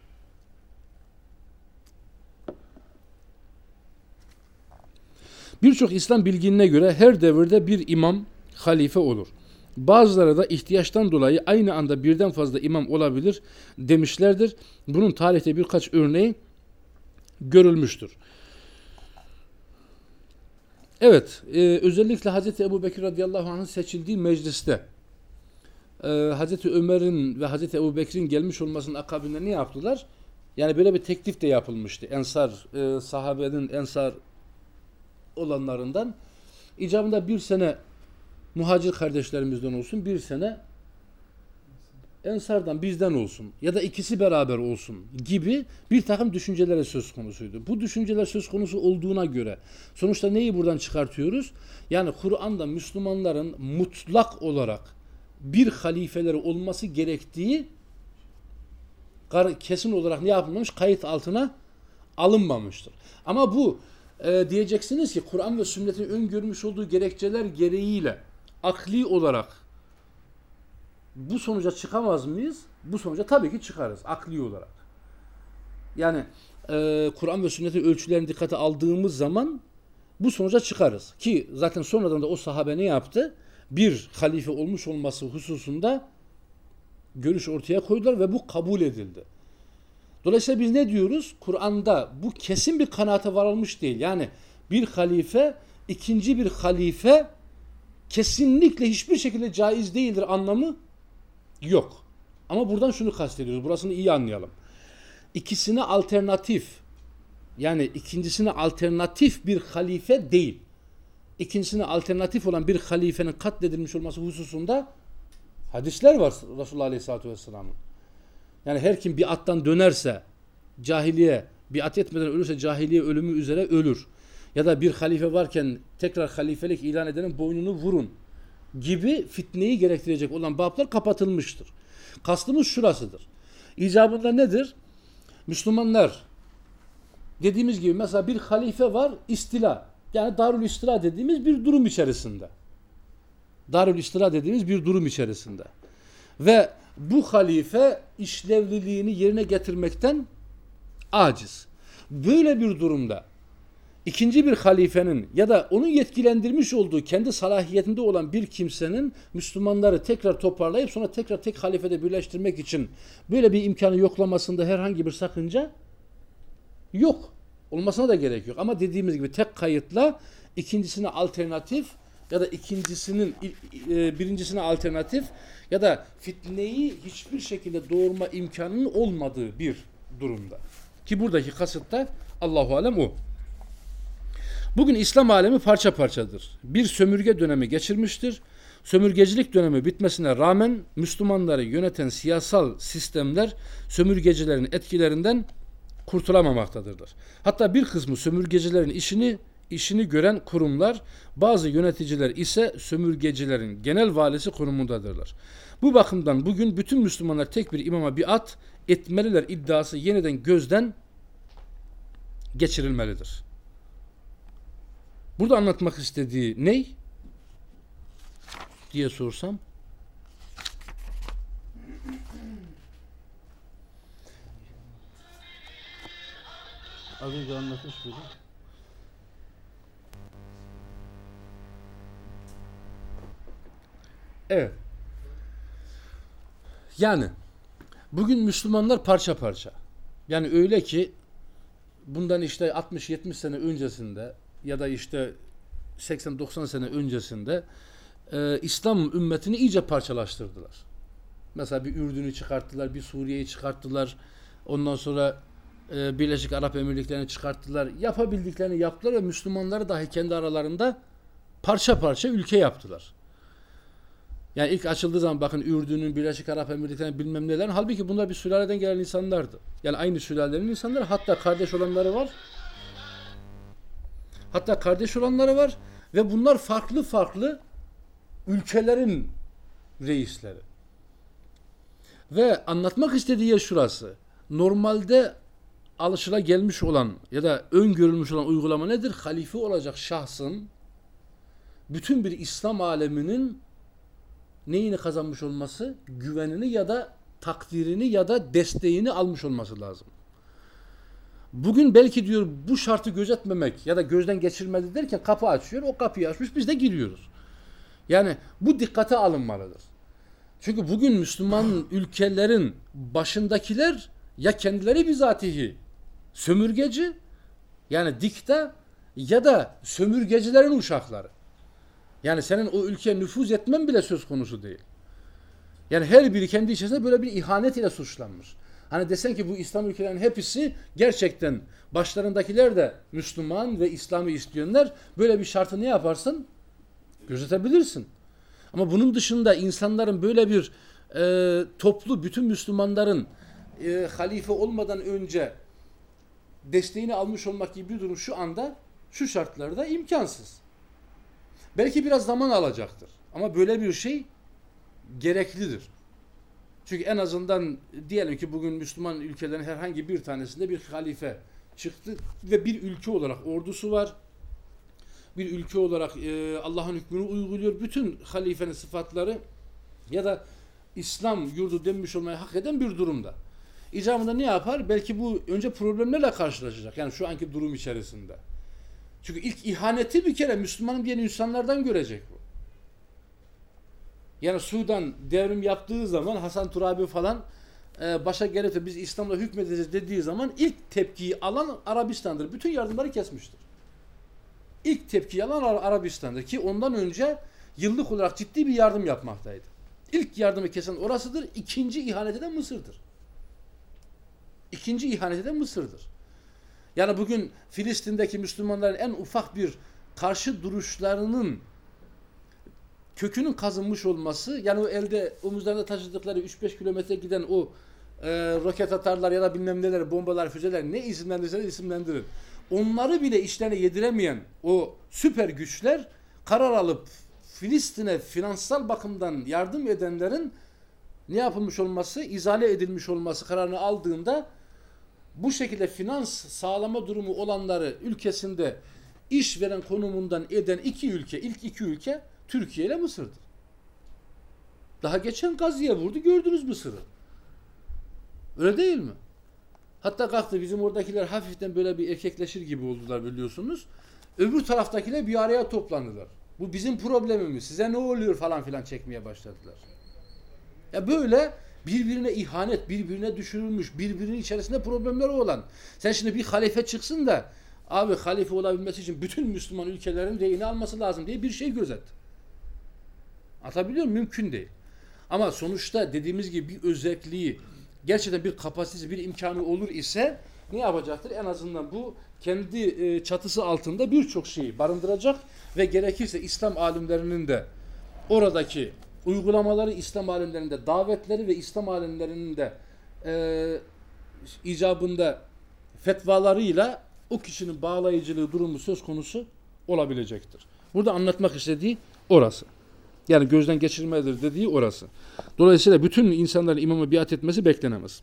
Birçok İslam bilginine göre her devirde bir imam halife olur. Bazıları da ihtiyaçtan dolayı aynı anda birden fazla imam olabilir demişlerdir. Bunun tarihte birkaç örneği görülmüştür. Evet, e, özellikle Hz. Ebu Bekir radıyallahu anh'ın seçildiği mecliste e, Hz. Ömer'in ve Hz. Ebu Bekir'in gelmiş olmasının akabinde ne yaptılar? Yani böyle bir teklif de yapılmıştı. Ensar, e, sahabenin ensar olanlarından icabında bir sene muhacir kardeşlerimizden olsun, bir sene ensardan bizden olsun ya da ikisi beraber olsun gibi bir takım düşüncelere söz konusuydu. Bu düşünceler söz konusu olduğuna göre sonuçta neyi buradan çıkartıyoruz? Yani Kur'an'da Müslümanların mutlak olarak bir halifeleri olması gerektiği kesin olarak ne yapılmamış? Kayıt altına alınmamıştır. Ama bu e, diyeceksiniz ki Kur'an ve sünnetin öngörmüş olduğu gerekçeler gereğiyle akli olarak bu sonuca çıkamaz mıyız? Bu sonuca tabii ki çıkarız akli olarak. Yani e, Kur'an ve sünnetin ölçülerini dikkate aldığımız zaman bu sonuca çıkarız. Ki zaten sonradan da o sahabe ne yaptı? Bir halife olmuş olması hususunda görüş ortaya koydular ve bu kabul edildi. Dolayısıyla biz ne diyoruz? Kur'an'da bu kesin bir kanaate varılmış değil. Yani bir halife, ikinci bir halife kesinlikle hiçbir şekilde caiz değildir anlamı yok. Ama buradan şunu kastediyoruz. Burasını iyi anlayalım. İkisine alternatif yani ikincisine alternatif bir halife değil. İkincisine alternatif olan bir halifenin katledilmiş olması hususunda hadisler var Resulullah Aleyhisselatü Vesselam'ın. Yani her kim bir attan dönerse cahiliye biat etmeden ölürse cahiliye ölümü üzere ölür. Ya da bir halife varken tekrar halifelik ilan edenin boynunu vurun gibi fitneyi gerektirecek olan bablar kapatılmıştır. Kastımız şurasıdır. İcabında nedir? Müslümanlar dediğimiz gibi mesela bir halife var istila yani darül istila dediğimiz bir durum içerisinde. Darül istila dediğimiz bir durum içerisinde. Ve bu halife işlevliliğini yerine getirmekten aciz. Böyle bir durumda ikinci bir halifenin ya da onun yetkilendirmiş olduğu kendi salahiyetinde olan bir kimsenin Müslümanları tekrar toparlayıp sonra tekrar tek halifede birleştirmek için böyle bir imkanı yoklamasında herhangi bir sakınca yok. Olmasına da gerek yok. Ama dediğimiz gibi tek kayıtla ikincisine alternatif ya da ikincisinin e, birincisine alternatif ya da fitneyi hiçbir şekilde doğurma imkanının olmadığı bir durumda. Ki buradaki kasıt da Allahu alem o. Bugün İslam alemi parça parçadır. Bir sömürge dönemi geçirmiştir. Sömürgecilik dönemi bitmesine rağmen Müslümanları yöneten siyasal sistemler sömürgecilerin etkilerinden kurtulamamaktadırlar. Hatta bir kısmı sömürgecilerin işini işini gören kurumlar, bazı yöneticiler ise sömürgecilerin genel valisi konumundadırlar. Bu bakımdan bugün bütün Müslümanlar tek bir imama biat etmeliler iddiası yeniden gözden geçirilmelidir. Burada anlatmak istediği ney? diye sorsam Az önce anlatmış mıydım? Evet. Yani bugün Müslümanlar parça parça. Yani öyle ki bundan işte 60-70 sene öncesinde ya da işte 80-90 sene öncesinde e, İslam ümmetini iyice parçalaştırdılar. Mesela bir Ürdün'ü çıkarttılar, bir Suriye'yi çıkarttılar. Ondan sonra e, Birleşik Arap Emirlikleri'ni çıkarttılar. Yapabildiklerini yaptılar ve Müslümanları dahi kendi aralarında parça parça ülke yaptılar. Yani ilk açıldığı zaman bakın Ürdün'ün, Birleşik Arap Emirlikleri'nin bilmem neler. Halbuki bunlar bir sülaleden gelen insanlardı. Yani aynı sülalenin insanları. Hatta kardeş olanları var. Hatta kardeş olanları var. Ve bunlar farklı farklı ülkelerin reisleri. Ve anlatmak istediği yer şurası. Normalde alışıla gelmiş olan ya da öngörülmüş olan uygulama nedir? Halife olacak şahsın bütün bir İslam aleminin neyini kazanmış olması? Güvenini ya da takdirini ya da desteğini almış olması lazım. Bugün belki diyor bu şartı gözetmemek ya da gözden geçirmedi derken kapı açıyor. O kapıyı açmış biz de giriyoruz. Yani bu dikkate alınmalıdır. Çünkü bugün Müslüman ülkelerin başındakiler ya kendileri bizatihi sömürgeci yani dikta ya da sömürgecilerin uşakları. Yani senin o ülkeye nüfuz etmen bile söz konusu değil. Yani her biri kendi içerisinde böyle bir ihanet ile suçlanmış. Hani desen ki bu İslam ülkelerinin hepsi gerçekten başlarındakiler de Müslüman ve İslam'ı isteyenler böyle bir şartı ne yaparsın? Gözetebilirsin. Ama bunun dışında insanların böyle bir e, toplu bütün Müslümanların e, halife olmadan önce desteğini almış olmak gibi bir durum şu anda şu şartlarda imkansız. Belki biraz zaman alacaktır. Ama böyle bir şey gereklidir. Çünkü en azından diyelim ki bugün Müslüman ülkelerin herhangi bir tanesinde bir halife çıktı ve bir ülke olarak ordusu var. Bir ülke olarak e, Allah'ın hükmünü uyguluyor. Bütün halifenin sıfatları ya da İslam yurdu denmiş olmayı hak eden bir durumda. İcabında ne yapar? Belki bu önce problemlerle karşılaşacak. Yani şu anki durum içerisinde. Çünkü ilk ihaneti bir kere Müslüman diyen insanlardan görecek bu. Yani Sudan devrim yaptığı zaman Hasan Turabi falan e, başa gelip de biz İslam'la hükmedeceğiz dediği zaman ilk tepkiyi alan Arabistan'dır. Bütün yardımları kesmiştir. İlk tepkiyi alan Arabistan'dır ki ondan önce yıllık olarak ciddi bir yardım yapmaktaydı. İlk yardımı kesen orasıdır. İkinci ihanet eden Mısır'dır. İkinci ihanet eden Mısır'dır. Yani bugün Filistin'deki Müslümanların en ufak bir karşı duruşlarının kökünün kazınmış olması yani o elde omuzlarında taşıdıkları 3-5 kilometre giden o e, roket atarlar ya da bilmem neler, bombalar, füzeler ne isimlendirirse isimlendirir. Onları bile işlerine yediremeyen o süper güçler karar alıp Filistin'e finansal bakımdan yardım edenlerin ne yapılmış olması, izale edilmiş olması kararını aldığında bu şekilde finans sağlama durumu olanları ülkesinde iş veren konumundan eden iki ülke, ilk iki ülke Türkiye ile Mısır'dır. Daha geçen Gazze'ye vurdu, gördünüz Mısır'ı. Öyle değil mi? Hatta kalktı bizim oradakiler hafiften böyle bir erkekleşir gibi oldular biliyorsunuz. Öbür taraftakiler bir araya toplandılar. Bu bizim problemimiz. Size ne oluyor falan filan çekmeye başladılar. Ya böyle birbirine ihanet, birbirine düşürülmüş, birbirinin içerisinde problemleri olan. Sen şimdi bir halife çıksın da abi halife olabilmesi için bütün Müslüman ülkelerin reyini alması lazım diye bir şey gözet. Atabiliyor muyum? Mümkün değil. Ama sonuçta dediğimiz gibi bir özelliği, gerçekten bir kapasitesi, bir imkanı olur ise ne yapacaktır? En azından bu kendi e, çatısı altında birçok şeyi barındıracak ve gerekirse İslam alimlerinin de oradaki uygulamaları, İslam alimlerinde davetleri ve İslam alimlerinin de e, icabında fetvalarıyla o kişinin bağlayıcılığı durumu söz konusu olabilecektir. Burada anlatmak istediği orası. Yani gözden geçirmedir dediği orası. Dolayısıyla bütün insanların imama biat etmesi beklenemez.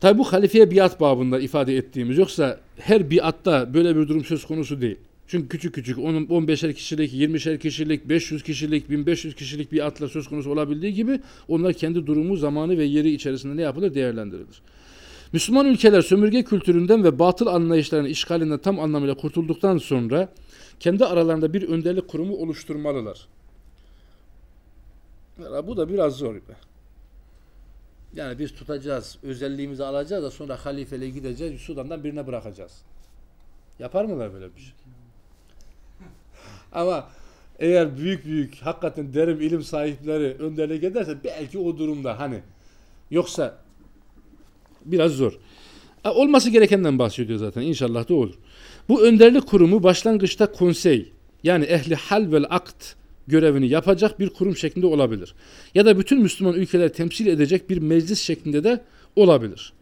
Tabi bu halifeye biat babında ifade ettiğimiz yoksa her biatta böyle bir durum söz konusu değil. Çünkü küçük küçük 15'er kişilik, 20'şer kişilik, 500 kişilik, 1500 kişilik bir atla söz konusu olabildiği gibi onlar kendi durumu, zamanı ve yeri içerisinde ne yapılır? Değerlendirilir. Müslüman ülkeler sömürge kültüründen ve batıl anlayışlarının işgalinden tam anlamıyla kurtulduktan sonra kendi aralarında bir önderlik kurumu oluşturmalılar. Bu da biraz zor. Yani biz tutacağız, özelliğimizi alacağız da sonra halifeliğe gideceğiz, Sudan'dan birine bırakacağız. Yapar mılar böyle bir şey? Ama eğer büyük büyük hakikaten derim ilim sahipleri önderlik ederse belki o durumda hani yoksa biraz zor. Olması gerekenden bahsediyor zaten inşallah da olur. Bu önderlik kurumu başlangıçta konsey yani ehli hal vel akt görevini yapacak bir kurum şeklinde olabilir. Ya da bütün Müslüman ülkeler temsil edecek bir meclis şeklinde de olabilir.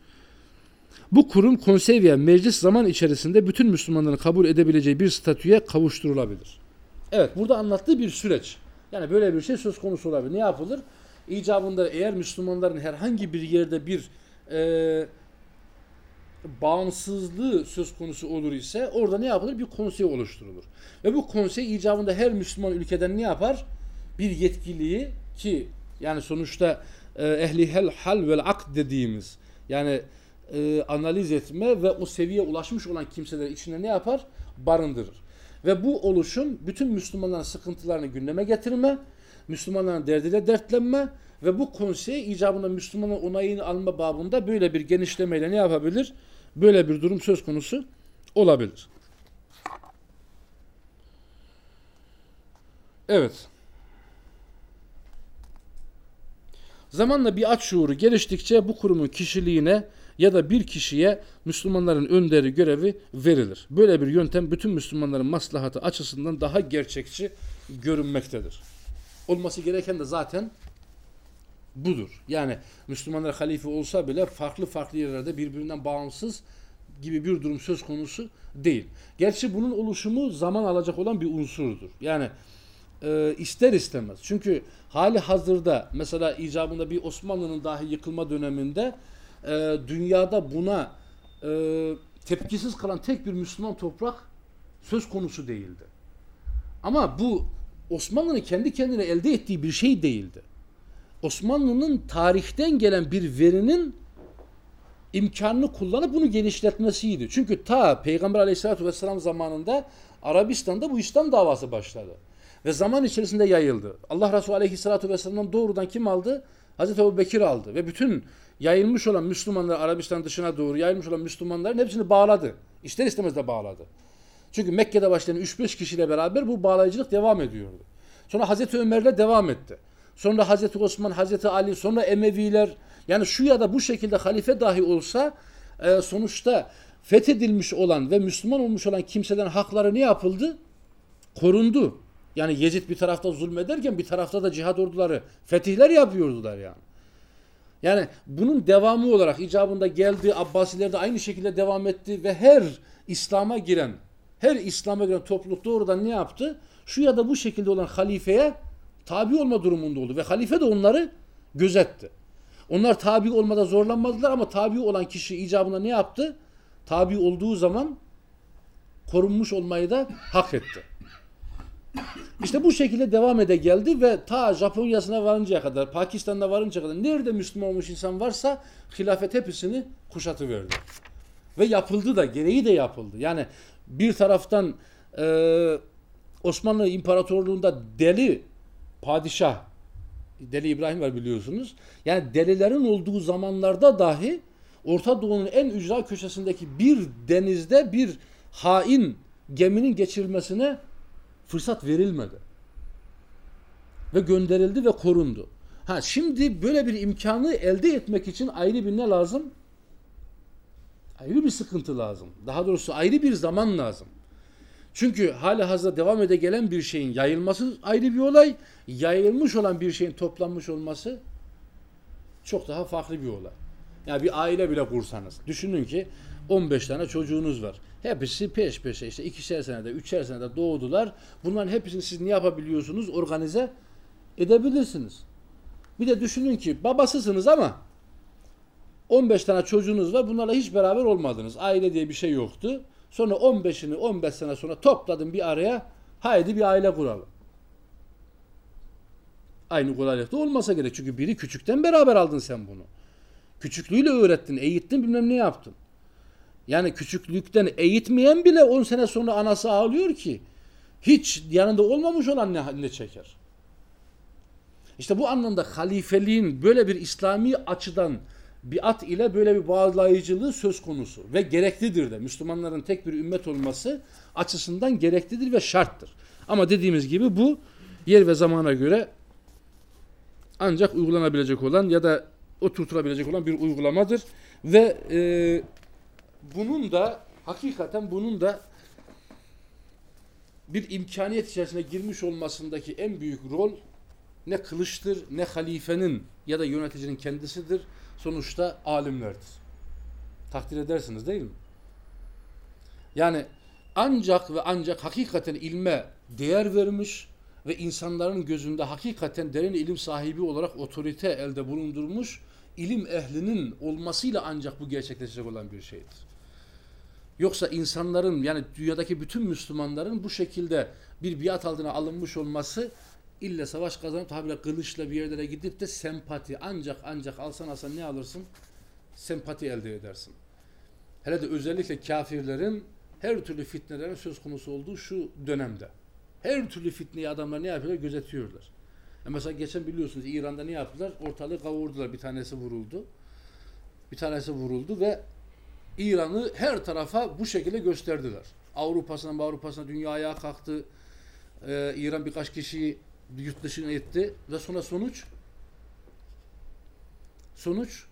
Bu kurum konsey veya meclis zaman içerisinde bütün Müslümanların kabul edebileceği bir statüye kavuşturulabilir. Evet burada anlattığı bir süreç. Yani böyle bir şey söz konusu olabilir. Ne yapılır? İcabında eğer Müslümanların herhangi bir yerde bir e, bağımsızlığı söz konusu olur ise orada ne yapılır? Bir konsey oluşturulur. Ve bu konsey icabında her Müslüman ülkeden ne yapar? Bir yetkiliyi ki yani sonuçta e, ehli hel hal vel ak dediğimiz yani e, analiz etme ve o seviyeye ulaşmış olan kimseler içinde ne yapar? Barındırır. Ve bu oluşum bütün Müslümanların sıkıntılarını gündeme getirme, Müslümanların derdiyle dertlenme ve bu konsey icabında Müslümanın onayını alma babında böyle bir genişlemeyle ne yapabilir? Böyle bir durum söz konusu olabilir. Evet. Zamanla bir aç şuuru geliştikçe bu kurumun kişiliğine ya da bir kişiye Müslümanların önderi görevi verilir. Böyle bir yöntem bütün Müslümanların maslahatı açısından daha gerçekçi görünmektedir. Olması gereken de zaten budur. Yani Müslümanlar halife olsa bile farklı farklı yerlerde birbirinden bağımsız gibi bir durum söz konusu değil. Gerçi bunun oluşumu zaman alacak olan bir unsurdur. Yani e, ister istemez. Çünkü hali hazırda mesela icabında bir Osmanlı'nın dahi yıkılma döneminde e, dünyada buna e, tepkisiz kalan tek bir Müslüman toprak söz konusu değildi. Ama bu Osmanlı'nın kendi kendine elde ettiği bir şey değildi. Osmanlı'nın tarihten gelen bir verinin imkanını kullanıp bunu genişletmesiydi. Çünkü ta Peygamber Aleyhisselatü vesselam zamanında Arabistan'da bu İslam davası başladı. Ve zaman içerisinde yayıldı. Allah Resulü Aleyhisselatü vesselam'dan doğrudan kim aldı? Hazreti Ebu Bekir aldı. Ve bütün yayılmış olan Müslümanlar Arabistan dışına doğru yayılmış olan Müslümanların hepsini bağladı. İster istemez de bağladı. Çünkü Mekke'de başlayan 3-5 kişiyle beraber bu bağlayıcılık devam ediyordu. Sonra Hazreti Ömer'le devam etti. Sonra Hazreti Osman, Hazreti Ali, sonra Emeviler yani şu ya da bu şekilde halife dahi olsa e, sonuçta fethedilmiş olan ve Müslüman olmuş olan kimselerin hakları ne yapıldı? Korundu. Yani Yezid bir tarafta zulmederken bir tarafta da cihad orduları fetihler yapıyordular yani. Yani bunun devamı olarak icabında geldi, Abbasiler de aynı şekilde devam etti ve her İslam'a giren, her İslam'a giren topluluk doğrudan ne yaptı? Şu ya da bu şekilde olan halifeye tabi olma durumunda oldu ve halife de onları gözetti. Onlar tabi olmada zorlanmadılar ama tabi olan kişi icabında ne yaptı? Tabi olduğu zaman korunmuş olmayı da hak etti. İşte bu şekilde devam ede geldi ve ta Japonya'sına varıncaya kadar, Pakistan'da varıncaya kadar nerede Müslüman olmuş insan varsa hilafet hepsini kuşatıverdi. Ve yapıldı da, gereği de yapıldı. Yani bir taraftan e, Osmanlı İmparatorluğu'nda deli padişah, Deli İbrahim var biliyorsunuz. Yani delilerin olduğu zamanlarda dahi Orta Doğu'nun en ücra köşesindeki bir denizde bir hain geminin geçirilmesine fırsat verilmedi. Ve gönderildi ve korundu. Ha şimdi böyle bir imkanı elde etmek için ayrı bir ne lazım? Ayrı bir sıkıntı lazım. Daha doğrusu ayrı bir zaman lazım. Çünkü hali hazırda devam ede gelen bir şeyin yayılması ayrı bir olay. Yayılmış olan bir şeyin toplanmış olması çok daha farklı bir olay. Yani bir aile bile kursanız. Düşünün ki 15 tane çocuğunuz var. Hepsi peş peşe işte ikişer senede, üçer senede doğdular. Bunların hepsini siz ne yapabiliyorsunuz? Organize edebilirsiniz. Bir de düşünün ki babasısınız ama 15 tane çocuğunuz var. Bunlarla hiç beraber olmadınız. Aile diye bir şey yoktu. Sonra 15'ini 15 sene sonra topladım bir araya. Haydi bir aile kuralım. Aynı kolaylıkta olmasa gerek. Çünkü biri küçükten beraber aldın sen bunu. Küçüklüğüyle öğrettin, eğittin bilmem ne yaptın. Yani küçüklükten eğitmeyen bile 10 sene sonra anası ağlıyor ki hiç yanında olmamış olan ne, ne çeker. İşte bu anlamda halifeliğin böyle bir İslami açıdan biat ile böyle bir bağlayıcılığı söz konusu ve gereklidir de. Müslümanların tek bir ümmet olması açısından gereklidir ve şarttır. Ama dediğimiz gibi bu yer ve zamana göre ancak uygulanabilecek olan ya da oturtulabilecek olan bir uygulamadır. Ve e, bunun da hakikaten bunun da bir imkaniyet içerisine girmiş olmasındaki en büyük rol ne kılıçtır ne halifenin ya da yöneticinin kendisidir. Sonuçta alimlerdir. Takdir edersiniz değil mi? Yani ancak ve ancak hakikaten ilme değer vermiş ve insanların gözünde hakikaten derin ilim sahibi olarak otorite elde bulundurmuş ilim ehlinin olmasıyla ancak bu gerçekleşecek olan bir şeydir. Yoksa insanların yani dünyadaki bütün Müslümanların bu şekilde bir biat altına alınmış olması ille savaş kazanıp tabire kılıçla bir yerlere gidip de sempati ancak ancak alsan alsan ne alırsın? Sempati elde edersin. Hele de özellikle kafirlerin her türlü fitnelerin söz konusu olduğu şu dönemde. Her türlü fitneyi adamlar ne yapıyorlar? Gözetiyorlar. E mesela geçen biliyorsunuz İran'da ne yaptılar? Ortalığı kavurdular. Bir tanesi vuruldu. Bir tanesi vuruldu ve İran'ı her tarafa bu şekilde gösterdiler. Avrupa'sına, Avrupa'sına dünya ayağa kalktı. Ee, İran birkaç kişiyi yurt dışına etti ve sonra sonuç sonuç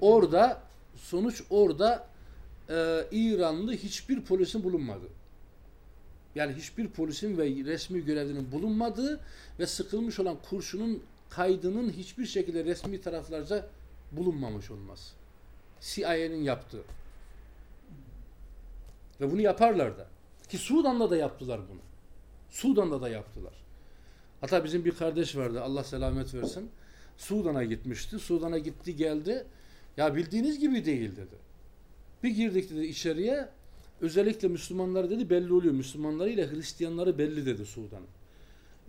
orada sonuç orada e, İranlı hiçbir polisin bulunmadı. Yani hiçbir polisin ve resmi görevlinin bulunmadığı ve sıkılmış olan kurşunun kaydının hiçbir şekilde resmi taraflarca bulunmamış olması. CIA'nin yaptığı. Ve bunu yaparlar da. Ki Sudan'da da yaptılar bunu. Sudan'da da yaptılar. Hatta bizim bir kardeş vardı Allah selamet versin. Sudan'a gitmişti. Sudan'a gitti geldi. Ya bildiğiniz gibi değil dedi. Bir girdik dedi içeriye. Özellikle Müslümanları dedi belli oluyor. Müslümanları ile Hristiyanları belli dedi Sudan.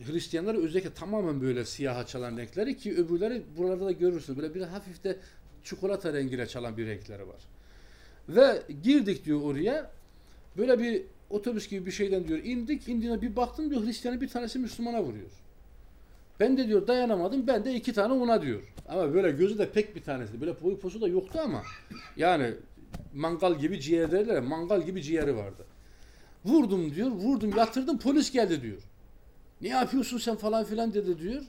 Hristiyanları özellikle tamamen böyle siyaha çalan renkleri ki öbürleri buralarda da görürsünüz. Böyle bir hafif de çikolata rengiyle çalan bir renkleri var. Ve girdik diyor oraya. Böyle bir otobüs gibi bir şeyden diyor indik. indiğine bir baktım diyor Hristiyanı bir tanesi Müslümana vuruyor. Ben de diyor dayanamadım. Ben de iki tane ona diyor. Ama böyle gözü de pek bir tanesi. Böyle boyu posu da yoktu ama. Yani mangal gibi ciğer derler ya, mangal gibi ciğeri vardı. Vurdum diyor. Vurdum yatırdım polis geldi diyor. Ne yapıyorsun sen falan filan dedi diyor.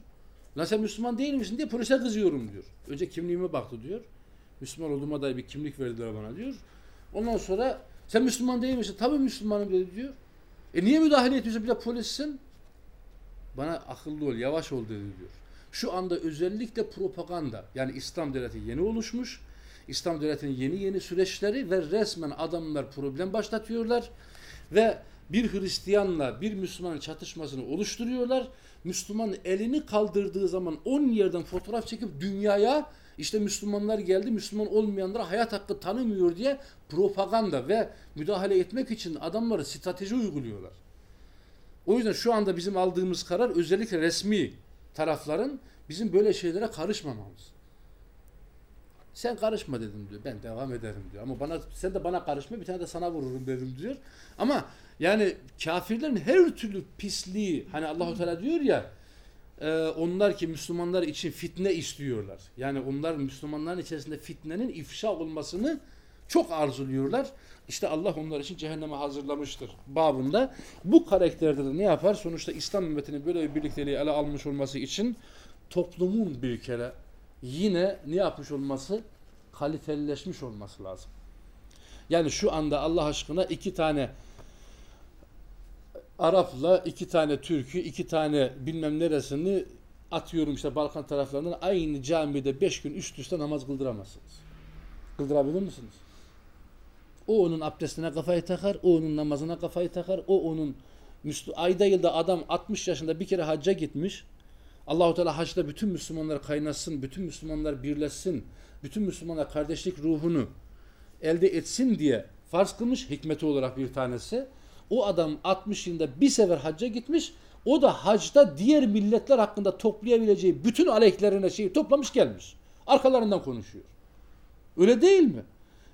Lan sen Müslüman değil misin diye polise kızıyorum diyor. Önce kimliğime baktı diyor. Müslüman olduğuma dair bir kimlik verdiler bana diyor. Ondan sonra sen Müslüman değil misin? Tabii Müslümanım dedi diyor. E niye müdahale ediyorsun bir de polissin? Bana akıllı ol, yavaş ol dedi diyor. Şu anda özellikle propaganda yani İslam devleti yeni oluşmuş. İslam devletinin yeni yeni süreçleri ve resmen adamlar problem başlatıyorlar ve bir Hristiyanla bir Müslümanın çatışmasını oluşturuyorlar. Müslüman elini kaldırdığı zaman 10 yerden fotoğraf çekip dünyaya işte Müslümanlar geldi, Müslüman olmayanlara hayat hakkı tanımıyor diye propaganda ve müdahale etmek için adamları strateji uyguluyorlar. O yüzden şu anda bizim aldığımız karar özellikle resmi tarafların bizim böyle şeylere karışmamamız. Sen karışma dedim diyor. Ben devam ederim diyor. Ama bana sen de bana karışma bir tane de sana vururum dedim diyor. Ama yani kafirlerin her türlü pisliği hani Allahu Teala diyor ya e, onlar ki Müslümanlar için fitne istiyorlar. Yani onlar Müslümanların içerisinde fitnenin ifşa olmasını çok arzuluyorlar. İşte Allah onlar için cehenneme hazırlamıştır babında. Bu karakterde de ne yapar? Sonuçta İslam ümmetinin böyle bir birlikteliği ele almış olması için toplumun bir kere yine ne yapmış olması? Kalitelileşmiş olması lazım. Yani şu anda Allah aşkına iki tane Arap'la iki tane Türk'ü, iki tane bilmem neresini atıyorum işte Balkan taraflarından aynı camide beş gün üst üste namaz kıldıramazsınız. Kıldırabilir misiniz? O onun abdestine kafayı takar, o onun namazına kafayı takar, o onun Müslü ayda yılda adam 60 yaşında bir kere hacca gitmiş. Allahu Teala hacda bütün Müslümanlar kaynaşsın, bütün Müslümanlar birleşsin, bütün Müslümanlar kardeşlik ruhunu elde etsin diye farz kılmış hikmeti olarak bir tanesi. O adam 60 yılında bir sefer hacca gitmiş. O da hacda diğer milletler hakkında toplayabileceği bütün aleyhlerine şeyi toplamış gelmiş. Arkalarından konuşuyor. Öyle değil mi?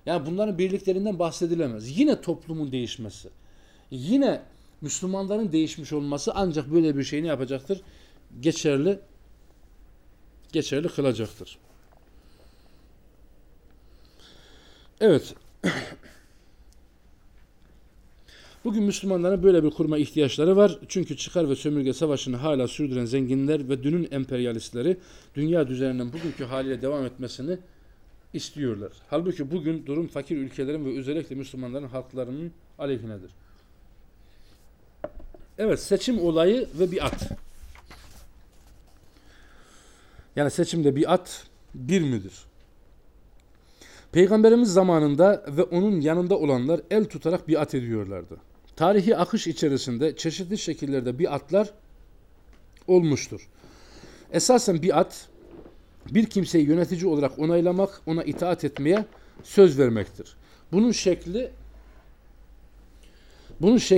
Yani bunların birliklerinden bahsedilemez. Yine toplumun değişmesi. Yine Müslümanların değişmiş olması ancak böyle bir şey ne yapacaktır? Geçerli geçerli kılacaktır. Evet. Bugün Müslümanların böyle bir kurma ihtiyaçları var. Çünkü çıkar ve sömürge savaşını hala sürdüren zenginler ve dünün emperyalistleri dünya düzeninin bugünkü haliyle devam etmesini istiyorlar. Halbuki bugün durum fakir ülkelerin ve özellikle Müslümanların halklarının aleyhinedir. Evet seçim olayı ve biat. Yani seçimde biat bir midir? Peygamberimiz zamanında ve onun yanında olanlar el tutarak biat ediyorlardı. Tarihi akış içerisinde çeşitli şekillerde biatlar olmuştur. Esasen biat bir kimseyi yönetici olarak onaylamak, ona itaat etmeye söz vermektir. Bunun şekli bunun şekli